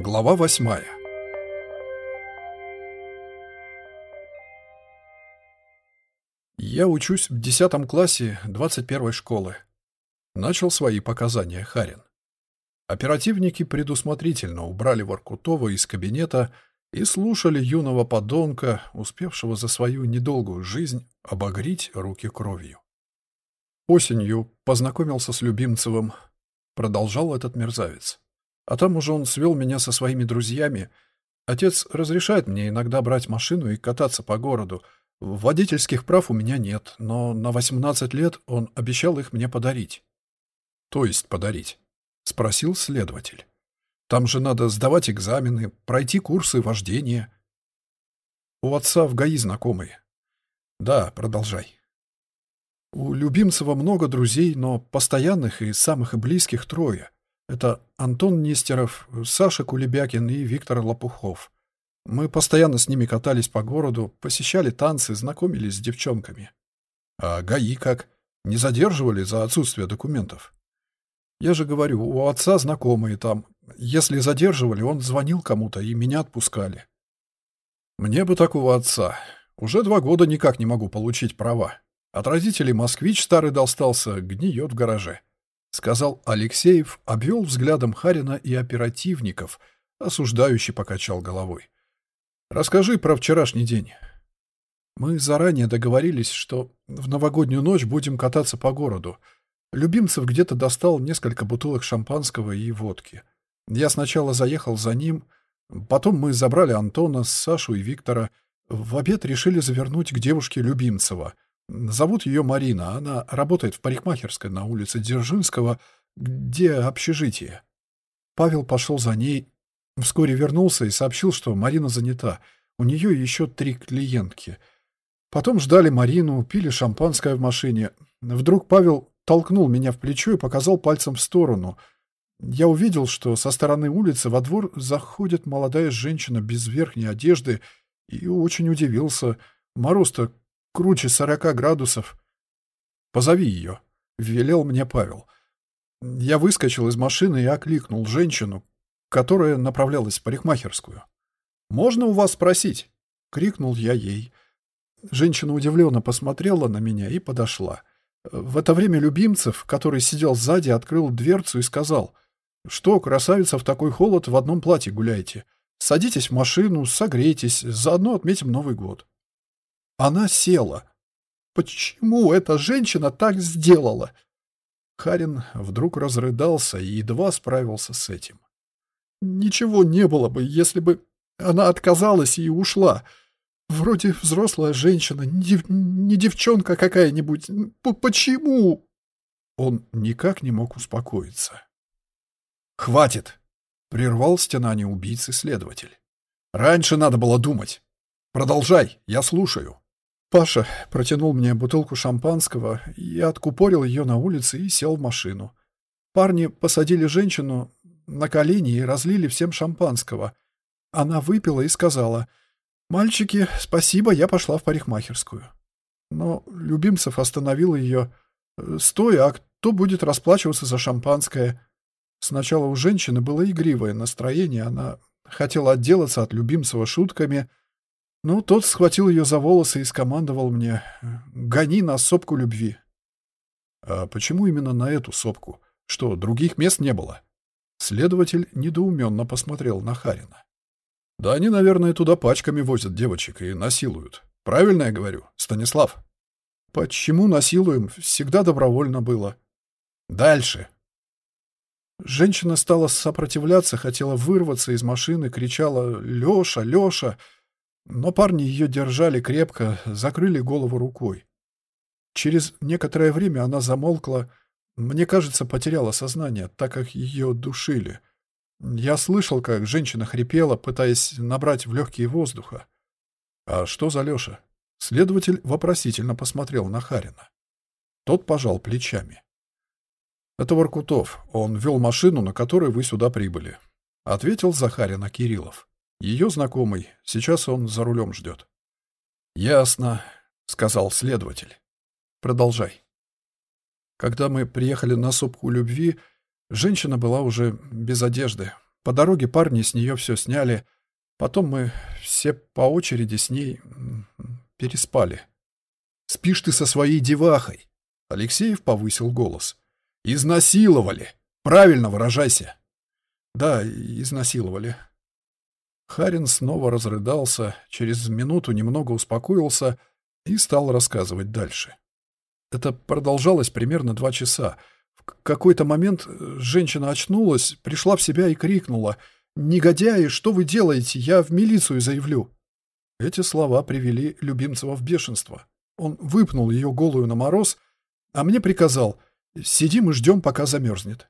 Глава восьмая Я учусь в десятом классе 21 школы. Начал свои показания Харин. Оперативники предусмотрительно убрали Воркутова из кабинета и слушали юного подонка, успевшего за свою недолгую жизнь обогреть руки кровью. Осенью познакомился с Любимцевым, продолжал этот мерзавец. А там уже он свел меня со своими друзьями. Отец разрешает мне иногда брать машину и кататься по городу. Водительских прав у меня нет, но на 18 лет он обещал их мне подарить. То есть подарить? Спросил следователь. Там же надо сдавать экзамены, пройти курсы вождения. У отца в ГАИ знакомые. Да, продолжай. У Любимцева много друзей, но постоянных и самых близких трое. Это Антон Нестеров, Саша Кулебякин и Виктор Лопухов. Мы постоянно с ними катались по городу, посещали танцы, знакомились с девчонками. А ГАИ как? Не задерживали за отсутствие документов? Я же говорю, у отца знакомые там. Если задерживали, он звонил кому-то, и меня отпускали. Мне бы такого отца. Уже два года никак не могу получить права. От родителей москвич старый достался, гниет в гараже. Сказал Алексеев, обвел взглядом Харина и оперативников, осуждающий покачал головой. Расскажи про вчерашний день. Мы заранее договорились, что в новогоднюю ночь будем кататься по городу. Любимцев где-то достал несколько бутылок шампанского и водки. Я сначала заехал за ним, потом мы забрали Антона, Сашу и Виктора. В обед решили завернуть к девушке Любимцева. Зовут ее Марина, она работает в парикмахерской на улице Дзержинского, где общежитие. Павел пошел за ней, вскоре вернулся и сообщил, что Марина занята. У нее еще три клиентки. Потом ждали Марину, пили шампанское в машине. Вдруг Павел толкнул меня в плечо и показал пальцем в сторону. Я увидел, что со стороны улицы во двор заходит молодая женщина без верхней одежды и очень удивился. Мороз-то круче сорока градусов. «Позови ее», — велел мне Павел. Я выскочил из машины и окликнул женщину, которая направлялась в парикмахерскую. «Можно у вас спросить?» — крикнул я ей. Женщина удивленно посмотрела на меня и подошла. В это время Любимцев, который сидел сзади, открыл дверцу и сказал, «Что, красавица, в такой холод в одном платье гуляете? Садитесь в машину, согрейтесь, заодно отметим Новый год». Она села. Почему эта женщина так сделала? Харин вдруг разрыдался и едва справился с этим. Ничего не было бы, если бы она отказалась и ушла. Вроде взрослая женщина, не, девчонка какая-нибудь. Почему? Он никак не мог успокоиться. «Хватит!» — прервал стенание убийцы следователь. «Раньше надо было думать. Продолжай, я слушаю». Паша протянул мне бутылку шампанского, я откупорил ее на улице и сел в машину. Парни посадили женщину на колени и разлили всем шампанского. Она выпила и сказала — «Мальчики, спасибо, я пошла в парикмахерскую». Но Любимцев остановил ее. «Стой, а кто будет расплачиваться за шампанское?» Сначала у женщины было игривое настроение, она хотела отделаться от Любимцева шутками, но тот схватил ее за волосы и скомандовал мне «Гони на сопку любви». «А почему именно на эту сопку? Что, других мест не было?» Следователь недоуменно посмотрел на Харина. Да они, наверное, туда пачками возят девочек и насилуют. Правильно я говорю, Станислав? Почему насилуем? Всегда добровольно было. Дальше. Женщина стала сопротивляться, хотела вырваться из машины, кричала «Лёша! Лёша!», но парни ее держали крепко, закрыли голову рукой. Через некоторое время она замолкла, мне кажется, потеряла сознание, так как ее душили — я слышал, как женщина хрипела, пытаясь набрать в легкие воздуха. «А что за Леша?» Следователь вопросительно посмотрел на Харина. Тот пожал плечами. «Это Воркутов. Он вел машину, на которой вы сюда прибыли», — ответил Захарина Кириллов. «Ее знакомый. Сейчас он за рулем ждет». «Ясно», — сказал следователь. «Продолжай». Когда мы приехали на сопку любви, Женщина была уже без одежды. По дороге парни с нее все сняли. Потом мы все по очереди с ней переспали. «Спишь ты со своей девахой!» Алексеев повысил голос. «Изнасиловали! Правильно выражайся!» «Да, изнасиловали». Харин снова разрыдался, через минуту немного успокоился и стал рассказывать дальше. Это продолжалось примерно два часа. В какой-то момент э, женщина очнулась, пришла в себя и крикнула «Негодяи, что вы делаете? Я в милицию заявлю!» Эти слова привели Любимцева в бешенство. Он выпнул ее голую на мороз, а мне приказал «Сидим и ждем, пока замерзнет».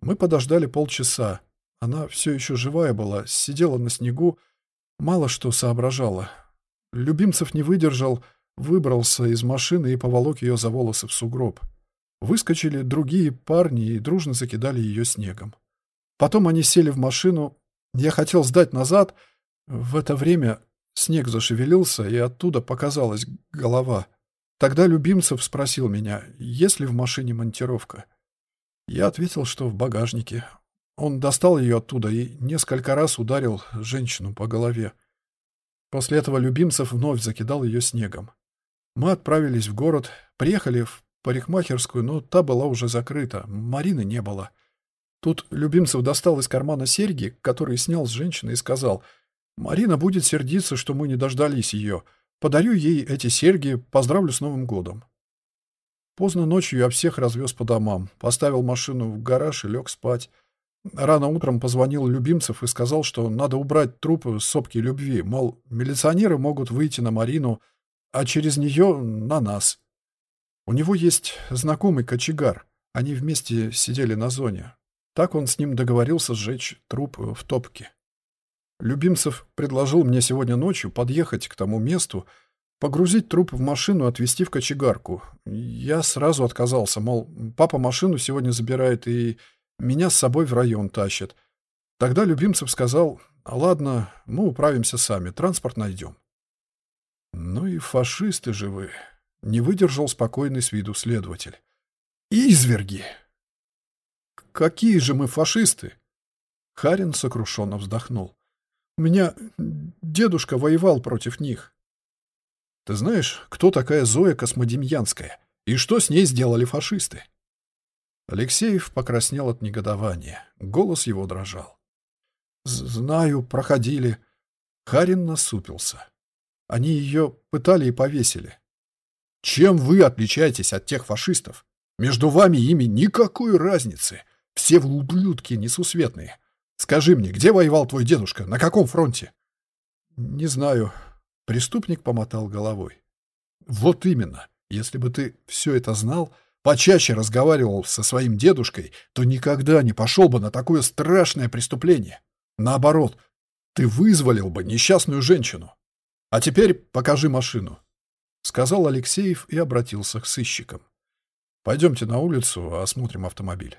Мы подождали полчаса. Она все еще живая была, сидела на снегу, мало что соображала. Любимцев не выдержал, выбрался из машины и поволок ее за волосы в сугроб. Выскочили другие парни и дружно закидали ее снегом. Потом они сели в машину. Я хотел сдать назад. В это время снег зашевелился, и оттуда показалась голова. Тогда Любимцев спросил меня, есть ли в машине монтировка. Я ответил, что в багажнике. Он достал ее оттуда и несколько раз ударил женщину по голове. После этого Любимцев вновь закидал ее снегом. Мы отправились в город, приехали в парикмахерскую, но та была уже закрыта, Марины не было. Тут Любимцев достал из кармана серьги, которые снял с женщины, и сказал, «Марина будет сердиться, что мы не дождались ее. Подарю ей эти серьги, поздравлю с Новым годом». Поздно ночью я всех развез по домам, поставил машину в гараж и лег спать. Рано утром позвонил Любимцев и сказал, что надо убрать трупы с сопки любви, мол, милиционеры могут выйти на Марину, а через нее на нас. У него есть знакомый кочегар. Они вместе сидели на зоне. Так он с ним договорился сжечь труп в топке. Любимцев предложил мне сегодня ночью подъехать к тому месту, погрузить труп в машину и отвезти в кочегарку. Я сразу отказался, мол, папа машину сегодня забирает и меня с собой в район тащит. Тогда Любимцев сказал, ладно, мы управимся сами, транспорт найдем. Ну и фашисты же вы, не выдержал спокойный с виду следователь. Изверги! Какие же мы фашисты? Харин сокрушенно вздохнул. У меня дедушка воевал против них. Ты знаешь, кто такая Зоя Космодемьянская? И что с ней сделали фашисты? Алексеев покраснел от негодования. Голос его дрожал. «Знаю, проходили». Харин насупился. Они ее пытали и повесили. Чем вы отличаетесь от тех фашистов? Между вами ими никакой разницы. Все вы ублюдки несусветные. Скажи мне, где воевал твой дедушка? На каком фронте? Не знаю. Преступник помотал головой. Вот именно. Если бы ты все это знал, почаще разговаривал со своим дедушкой, то никогда не пошел бы на такое страшное преступление. Наоборот, ты вызволил бы несчастную женщину. А теперь покажи машину, — сказал Алексеев и обратился к сыщикам. Пойдемте на улицу, осмотрим автомобиль.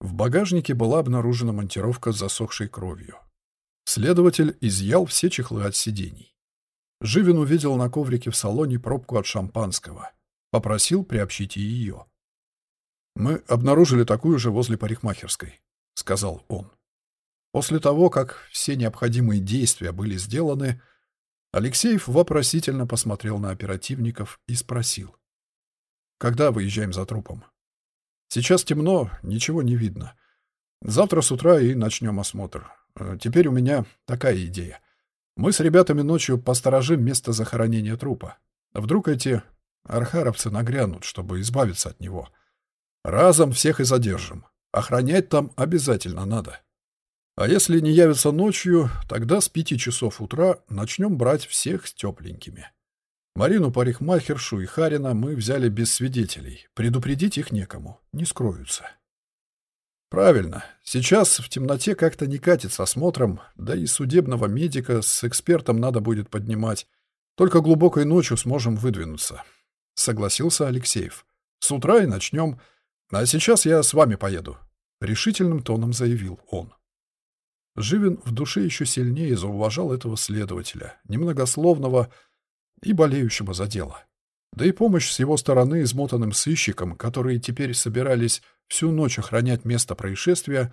В багажнике была обнаружена монтировка с засохшей кровью. Следователь изъял все чехлы от сидений. Живин увидел на коврике в салоне пробку от шампанского. Попросил приобщить ее. «Мы обнаружили такую же возле парикмахерской», — сказал он. После того, как все необходимые действия были сделаны, Алексеев вопросительно посмотрел на оперативников и спросил. «Когда выезжаем за трупом?» «Сейчас темно, ничего не видно. Завтра с утра и начнем осмотр. Э, теперь у меня такая идея. Мы с ребятами ночью посторожим место захоронения трупа. Вдруг эти архаровцы нагрянут, чтобы избавиться от него. Разом всех и задержим. Охранять там обязательно надо». А если не явятся ночью, тогда с пяти часов утра начнем брать всех с тепленькими. Марину парикмахершу и Харина мы взяли без свидетелей. Предупредить их некому, не скроются. Правильно. Сейчас в темноте как-то не катит с осмотром, да и судебного медика с экспертом надо будет поднимать. Только глубокой ночью сможем выдвинуться. Согласился Алексеев. С утра и начнем. А сейчас я с вами поеду. Решительным тоном заявил он. Живин в душе еще сильнее зауважал этого следователя, немногословного и болеющего за дело. Да и помощь с его стороны измотанным сыщикам, которые теперь собирались всю ночь охранять место происшествия,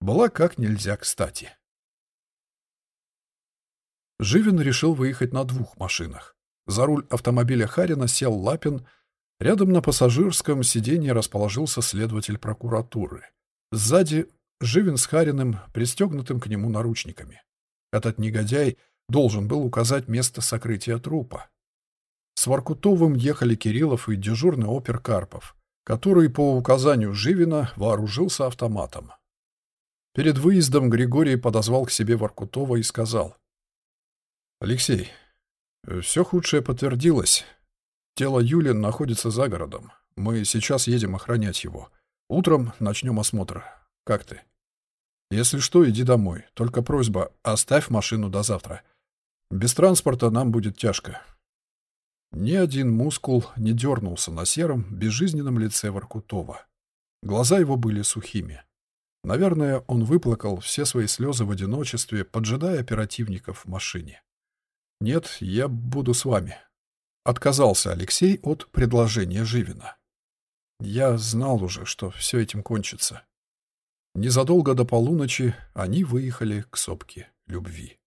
была как нельзя кстати. Живин решил выехать на двух машинах. За руль автомобиля Харина сел Лапин, рядом на пассажирском сиденье расположился следователь прокуратуры. Сзади Живин с Хариным, пристегнутым к нему наручниками. Этот негодяй должен был указать место сокрытия трупа. С Воркутовым ехали Кириллов и дежурный опер Карпов, который по указанию Живина вооружился автоматом. Перед выездом Григорий подозвал к себе Воркутова и сказал. «Алексей, все худшее подтвердилось. Тело Юли находится за городом. Мы сейчас едем охранять его. Утром начнем осмотр. Как ты?» Если что, иди домой. Только просьба, оставь машину до завтра. Без транспорта нам будет тяжко. Ни один мускул не дернулся на сером, безжизненном лице Воркутова. Глаза его были сухими. Наверное, он выплакал все свои слезы в одиночестве, поджидая оперативников в машине. «Нет, я буду с вами», — отказался Алексей от предложения Живина. «Я знал уже, что все этим кончится». Незадолго до полуночи они выехали к сопке любви.